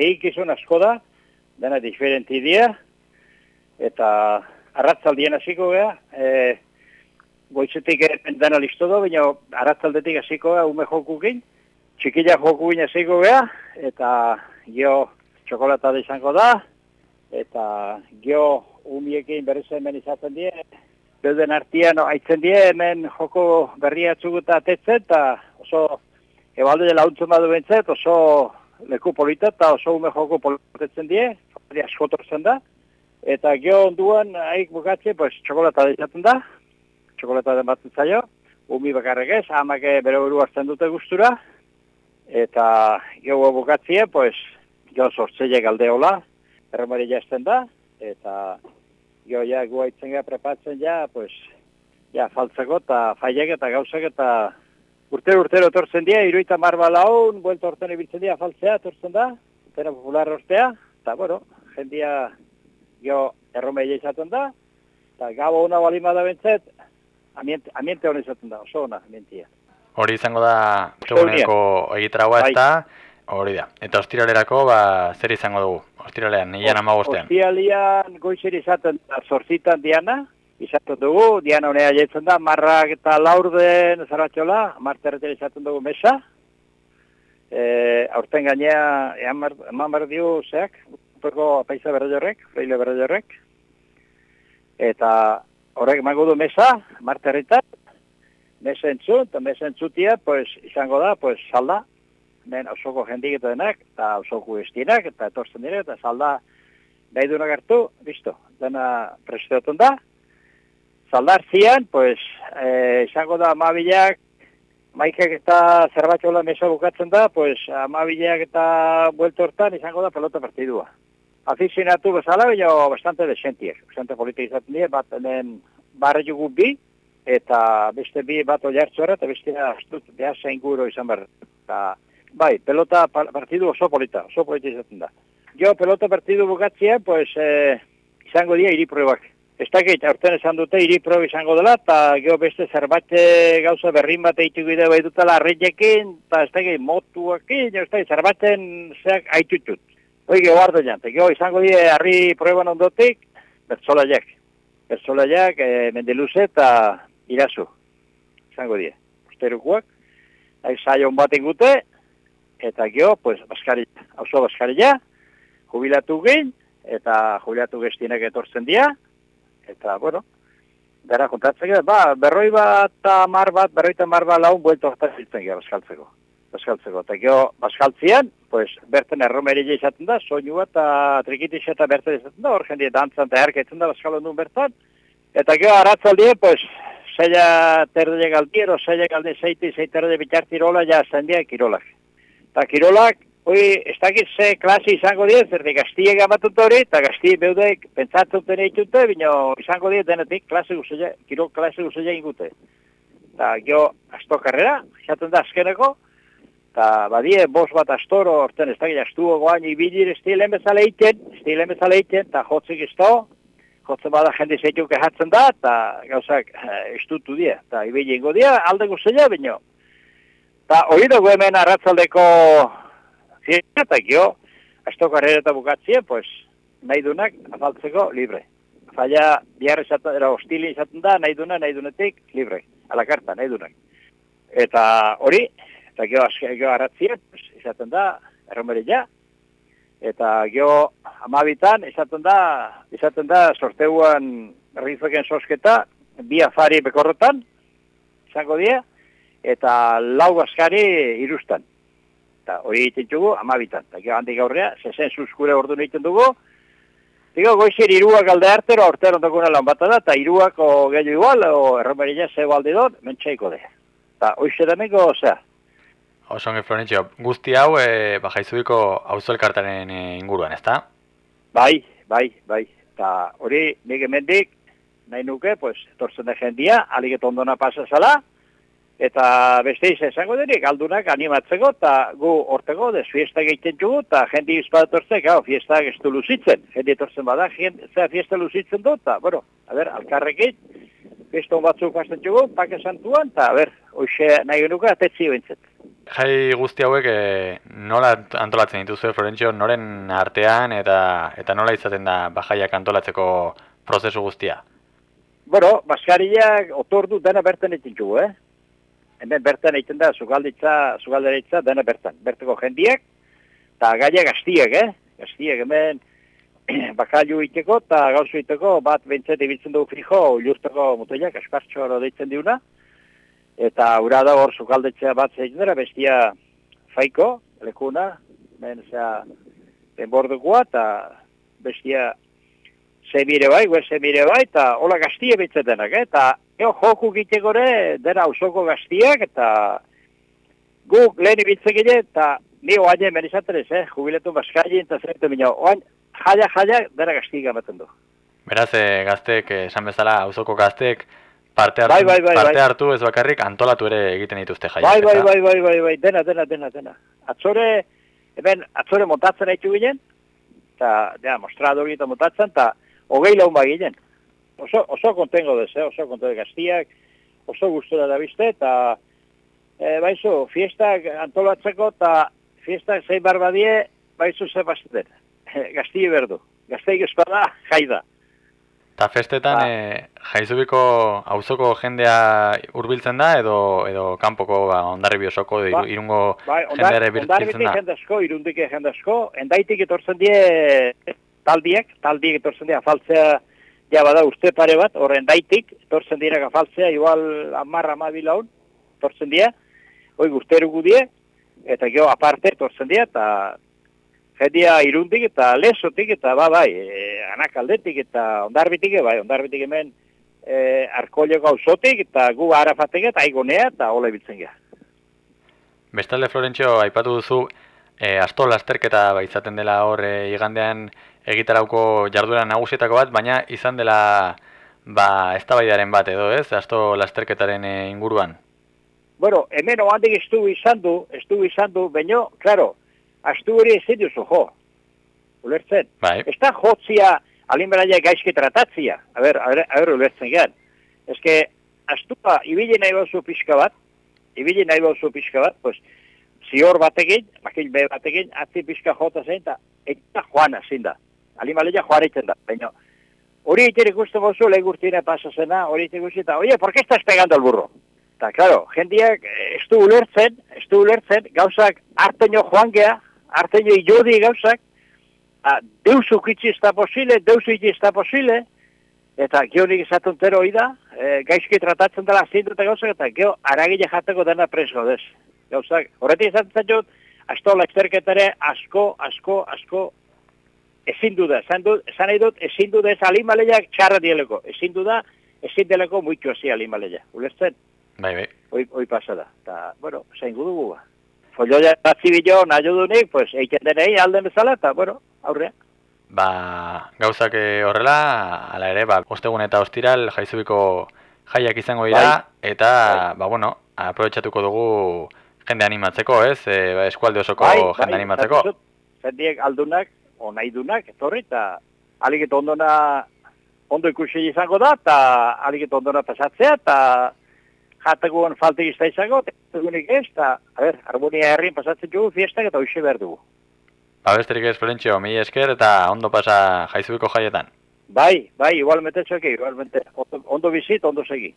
egikizun asko da, dena diferenti dira, eta arratzaldien hasiko gea, e, goizetik dena listo da, baina arratzaldetik hasiko gea ume jokukin, txikila jokukin hasiko gea, eta gio txokolata izango da, eta gio umiekin berriz hemen izaten die, Beuden artian aitzen die hemen joko berria txuguta atetzen, eta oso ebalde dela untzen badu bentzet, oso leku polita eta oso ume joko politetzen die, familia askotorzen da, eta gio onduan haik bukatze, pues, txokolata da izaten da, txokolata den batzen zaio, umi bakarrek ez, hamak bere buru hartzen dute gustura, eta gio bukatzie, pues, gio sortzeile galdeola, erromari jazten da, eta jo, ja, guaitzen prepatzen, ja, pues, ja, faltzeko eta faiek eta gauzak eta urtero urtero tortzen dira, iruita marba laun, buelta orten ibiltzen dira, faltzea, tortzen da, zera popular ortea, eta, bueno, jendia, jo, erromeia izaten da, eta gabo una balima da bentzet, amiente, amiente hona izaten da, oso hona, amientia. Hori izango da, seguneko egitragoa ez da, hori da. Eta ostiralerako, ba, zer izango dugu? Ostiralean, nian amagostean. Ostiralean goizer izaten da, zorzitan diana, izaten dugu, diana honea jetzen da, marrak eta laurden zarratxola, marterretan izaten dugu mesa. E, aurten gainea, eman behar diu, zeak, upeko paisa berrezorrek, freile berrezorrek. Eta horrek emango du mesa, marterretan, mesa entzun, eta mesa entzutia, pues, izango da, pues, salda, men osoko jendik eta denak, eta osoko estinak, eta etortzen dire, eta salda nahi duenak hartu, listo, dena presteotun da. Zaldar zian, pues, e, izango da amabilak, maikak eta zerbatxola mesa bukatzen da, pues, amabilak eta buelto hortan izango da pelota partidua. Aficionatu bezala, baina bastante desentiek, bastante politik izaten dira, bat hemen barri jugu bi, eta beste bi bat oliartzuara, eta beste astut behar zain guro izan behar. Eta Bai, pelota partidu oso polita, oso polita izaten da. Jo, pelota partidu bukatzea, pues, eh, izango dira iriproebak. Ez dakit, aurten esan dute iriproeb izango dela, eta geho beste zerbate gauza berrin bat eitu gide bai dutela arreiekin, eta ez dakit, motuakin, ez dakit, zerbaten zeak aitutut. Hoi, geho ardo jante, geho izango dira harri proeban ondotik, bertzola jak. Bertzola jak, eh, mendeluze eta irazu. Izango dira. Usterukoak, saion bat ingute, eta geho, pues, baskari, hauzo baskarila, jubilatu gein, eta jubilatu gestienek etortzen dira, eta, bueno, bera kontatzen ba, berroi bat eta mar bat, berroi eta mar bat laun buelto hartan ziltzen gira, baskaltzeko. Baskaltzeko, eta geho, baskaltzian, pues, berten erromeri izaten da, soinu bat eta trikitiz eta berten izaten da, hor jendie dantzan eta erketzen da, baskalon duen bertan, eta geho, aratzaldie, pues, zeila terde galdiero, zeila galdi zeiti, zeiterde bitartirola, ja, zendia kirolak. Eta kirolak, hoi, ez dakit ze klasi izango dira, zertik gaztiek amatut hori, eta gaztiek beudek pentsatzen dene itute, bino izango dira denetik klase guztia, kirol klase guztia ingute. Eta gio, asto karrera, izaten da azkeneko, eta badie, bos bat astoro, orten ez dakit, astu goan, ibilir, estilen bezala iten, estilen bezala iten, eta jotzik izto, jotzen bada jende zeitu kehatzen da, eta gauzak eh, estutu dira, eta ibili ingo dira, alde guztia, bino, Eta hori dugu hemen arratzaldeko eta gio, asto karrera eta bukatzien, pues, nahi dunak afaltzeko libre. Falla bihar esaten, era hostili izaten da, nahi duna, nahi dunetik, libre. A la karta, nahi dunak. Eta hori, eta gio, gio arratzien, pues, izaten da, erromeri eta gio amabitan, izaten da, izaten da, sorteuan rizeken sosketa, bi afari bekorretan, izango dia, eta lau askari irustan. Eta hori egiten dugu, amabitan. Eta gero handik aurrea, zezen zuzkure ordu egiten dugu. Digo, goizir iruak alde artero, ortero ondokuna lan bat da, eta iruak o gehiago igual, o erromerilla zego alde dut, mentxaiko de. Eta hoxe da meko, ozea. Osongi Florentzio, guzti hau, e, bajaizubiko hauzelkartaren e, inguruan, ezta? Bai, bai, bai. Eta hori, nik emendik, nahi nuke, pues, torzen da jendia, aliket ondona pasa zala, Eta beste izan esango denik, aldunak animatzeko, eta gu ortego, de fiesta egiten dugu, eta jendi izpadatortze, gau, fiesta gestu luzitzen. Jendi etortzen bada, jendi, zera fiesta luzitzen du, eta, bueno, a ber, alkarrekin, fiesta batzuk hasten dugu, pake santuan, eta, a ber, hoxe nahi genuka, atetzi bintzet. jai guzti hauek e, nola antolatzen dituzu, Florentzio, noren artean eta eta nola izaten da bajaiak antolatzeko prozesu guztia? Bueno, Baskariak otordu dena bertan egiten eh? Hemen bertan egiten da, zugalditza, zugalderitza dena bertan. Berteko jendiek, eta gaia gaztiek, eh? Gaztiek hemen bakailu iteko eta gauzu iteko bat bentzete ibiltzen dugu frijo, ulurteko mutoiak, espartxo hori deitzen diuna. Eta ura da hor zugaldetzea bat zeitzen dira, bestia faiko, lekuna, hemen zea, benbordukoa, eta bestia zemire bai, gue zemire bai, eta hola gaztie bitzen denak, eh? Eta eo joku gitekore dena ausoko gaztiak, eta guk lehen ibitzen gile, eta ni oain hemen izaten ez, eh? jubiletu baskaili, eta zertu minio, oain jaia jaia dena gaztiak amaten du. Beraz, eh, gaztek, eh, esan bezala, ausoko gaztek, parte hartu, bai, bai, bai, parte bai. hartu ez bakarrik antolatu ere egiten dituzte jaia. Bai, bai, bai, bai, bai, bai, dena, dena, dena, dena. Atzore, hemen, atzore montatzen haitu ginen, eta, ja, mostrado hori montatzen, eta, hogei laun bai ginen. Oso, oso kontengo dez, eh? oso kontengo gaztiak, oso gustura da bizte, eta e, baizu, fiestak antolatzeko, eta fiestak zei barbadie, baizu ze bastetan. Gaztie berdu. Gazteik espada, jai da. Eta festetan, ba. e, jaizubiko auzoko jendea hurbiltzen da, edo edo kanpoko ba, ondarri biosoko, ba. irungo ba, ondar, jendeare biltzen da? Ondarritik jende asko, irundik jende asko, endaitik etortzen die taldiek, taldiek etortzen dira faltzea ja bada uste pare bat, horren daitik, etortzen dira gafaltzea, igual amarra amabilaun, etortzen dira, hoi guzterugu die, eta geho aparte etortzen dira, eta jedia irundik eta lesotik eta ba bai, e, anakaldetik eta ondarbitik, bai, ondarbitik hemen e, arkoio gauzotik eta gu arafatek eta aigonea eta hola biltzen gara. Bestalde Florentzio, aipatu duzu, e, asto lasterketa ba, izaten dela hor e, igandean egitarauko jarduera nagusietako bat, baina izan dela ba, eztabaidaren bat edo, ez? Asto lasterketaren eh, inguruan. Bueno, hemen oandik ez du izan du, ez du izan du, baina, klaro, astu hori ez duzu jo. Ulertzen? Bai. Ez da jotzia, alimeraia gaizki tratatzia. A ber, a ber, a ber ulertzen gehan. Ez que, astua, ibili nahi bauzu pixka bat, ibili nahi bauzu pixka bat, pues, zior batekin, bakil be batekin, atzi pixka jota zein, eta eta joan azin da alimaleia joaretzen da, baina hori egiten ikusten gozu, lehi gurtine pasazena, hori egiten ikusten, eta, oie, por que estás pegando al burro? Eta, claro, jendiak ez du ulertzen, ez du ulertzen, gauzak arteño joan gea, arteño iodi gauzak, a, deus ukitzi ez da posile, deus ukitzi ez da posile, eta gionik izatun tero hori da, e, gaizki tratatzen dela zinduta gauzak, eta geho aragile jateko dena preso dez. Gauzak, horretik izatzen jut, astola eksterketare asko, asko, asko ezin du da, esan, du, esan nahi dut, ezin du da ez alimaleiak txarra dieleko, ezin du da, ezin deleko muitu hasi alimaleia, ulertzen? Bai, bai. Hoi, hoi pasada, eta, bueno, zein gudu gu ba. Folloia batzi bilo nahi dunik, pues, eiken denei alden bezala, eta, bueno, aurrea. Ba, gauzak eh, horrela, ala ere, ba, ostegun eta ostiral jaizubiko jaiak izango dira, bai. eta, bai. ba, bueno, aprobetsatuko dugu jende animatzeko, ez? E, ba, eskualde osoko bai, jende bai, animatzeko. Zendiek aldunak, onaidunak, etorri, eta aliket ondona ondo ikusi izango da, eta aliket ondona pasatzea, eta jateguan faltik izta izango, eta ez, eta, a ber, harmonia herrin pasatzen dugu, fiestak eta hoxe behar dugu. Ba, besterik ez, Florentxio, mi esker, eta ondo pasa jaizuiko jaietan. Bai, bai, igualmente txoke, igualmente, ondo bizit, ondo segi.